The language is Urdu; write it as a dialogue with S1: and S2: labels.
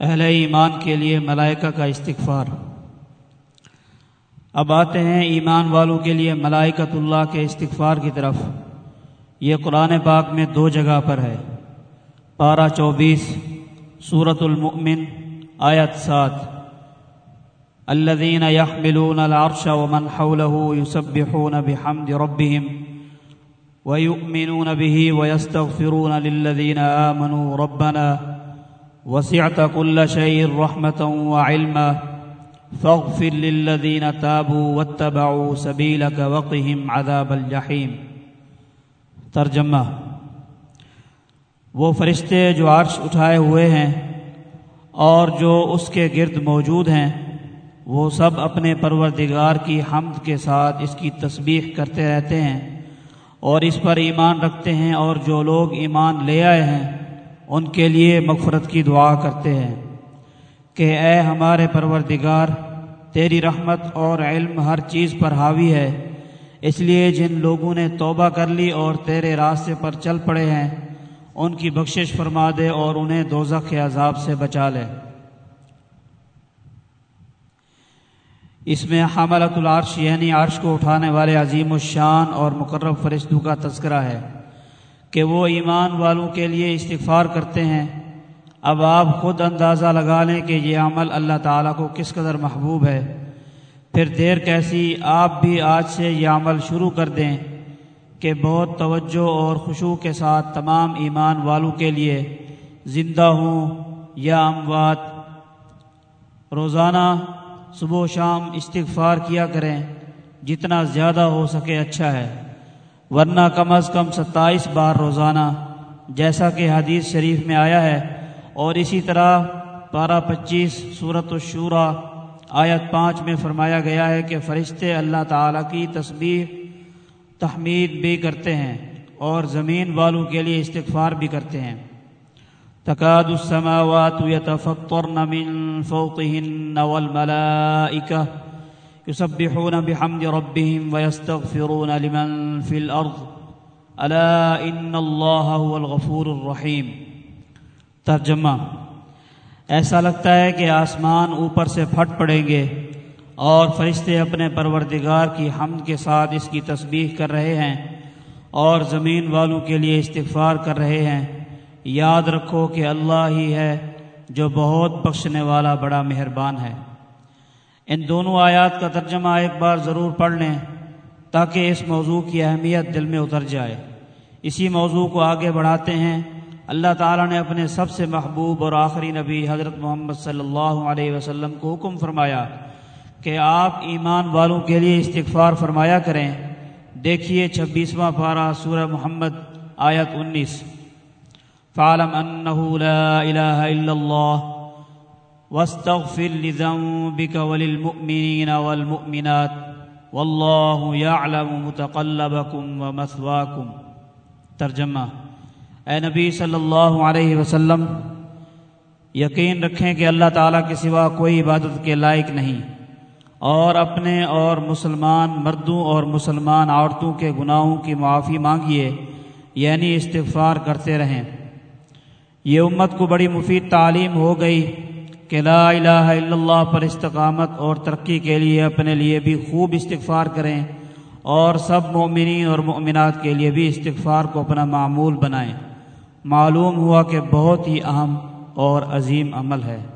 S1: اہل ایمان کے لیے ملائکہ کا استغفار۔ اب آتے ہیں ایمان والوں کے لیے ملائکت اللہ کے استغفار کی طرف۔ یہ قرآن پاک میں دو جگہ پر ہے۔ پارہ چوبیس صورت المؤمن، آیت سات۔ الذين يحملون العرش ومن حوله يسبحون بحمد ربهم ويؤمنون به ويستغفرون للذين آمنوا ربنا وسعت كل شيء رحمة وعلما فاغفر للذين تابوا واتبعوا سبيلك وقهم عذاب الجحيم۔ ترجمہ۔ وہ فرشتے جو عرش اٹھائے ہوئے ہیں اور جو اس کے گرد موجود ہیں، وہ سب اپنے پروردگار کی حمد کے ساتھ اس کی تسبیح کرتے رہتے ہیں اور اس پر ایمان رکھتے ہیں اور جو لوگ ایمان لے آئے ہیں ان کے لیے مغفرت کی دعا کرتے ہیں کہ اے ہمارے پروردگار، تیری رحمت اور علم ہر چیز پر حاوی ہے، اس لیے جن لوگوں نے توبہ کر لی اور تیرے راستے پر چل پڑے ہیں، ان کی بخشش فرما دے اور انہیں دوزخ کے عذاب سے بچا لے۔ اس میں حاملت العرش یعنی عرش کو اٹھانے والے عظیم الشان اور مقرب فرشتوں کا تذکرہ ہے۔ کہ وہ ایمان والوں کے لیے استغفار کرتے ہیں۔ اب آپ خود اندازہ لگا لیں کہ یہ عمل اللہ تعالیٰ کو کس قدر محبوب ہے۔ پھر دیر کیسی آپ بھی آج سے یہ عمل شروع کر دیں کہ بہت توجہ اور خوشو کے ساتھ تمام ایمان والوں کے لیے زندہ ہوں یا اموات روزانہ صبح و شام استغفار کیا کریں جتنا زیادہ ہو سکے اچھا ہے۔ ورنہ کم از کم ستائیس بار روزانہ، جیسا کہ حدیث شریف میں آیا ہے۔ اور اسی طرح پارہ پچیس صورت الشورا، آیت پانچ میں فرمایا گیا ہے کہ فرشتے اللہ تعالیٰ کی تسبیح، تحمید بھی کرتے ہیں اور زمین والوں کے لیے استغفار بھی کرتے ہیں۔ تكاد السماوات يتفطرن من فوقهن والملائكة يسبحون بحمد ربهم ويستغفرون لمن في الأرض. ألا إن الله هو الغفور الرحيم. ترجمہ. ایسا لگتا ہے کہ آسمان اوپر سے پھٹ پڑیں گے اور فرشتے اپنے پروردگار کی حمد کے ساتھ اس کی تسبیح کر رہے ہیں اور زمین والوں کے لیے استغفار کر رہے ہیں. یاد رکھو کہ اللہ ہی ہے جو بہت بخشنے والا بڑا مہربان ہے. ان دونوں آیات کا ترجمہ ایک بار ضرور پڑھ لیں تاکہ اس موضوع کی اہمیت دل میں اتر جائے۔ اسی موضوع کو آگے بڑھاتے ہیں۔ اللہ تعالیٰ نے اپنے سب سے محبوب اور آخری نبی حضرت محمد صلی اللہ علیہ وسلم کو حکم فرمایا کہ آپ ایمان والوں کے لیے استغفار فرمایا کریں۔ دیکھیے چھبیسواں پارہ سورہ محمد آیت انیس۔ فاعلم أنه لا إله إلا الله واستغفر لذنبك وللمؤمنين والمؤمنات والله يعلم متقلبكم ومثواكم. ترجمہ اے نبی صلی اللہ علیہ وسلم، یقین رکھیں کہ اللہ تعالیٰ کے سوا کوئی عبادت کے لائق نہیں، اور اپنے اور مسلمان مردوں اور مسلمان عورتوں کے گناہوں کی معافی مانگیے یعنی استغفار کرتے رہیں۔ یہ امت کو بڑی مفید تعلیم ہو گئی کہ لا الہ الا اللہ پر استقامت اور ترقی کے لیے اپنے لیے بھی خوب استغفار کریں اور سب مومنین اور مومنات کے لیے بھی استغفار کو اپنا معمول بنائیں۔ معلوم ہوا کہ بہت ہی اہم اور عظیم عمل ہے۔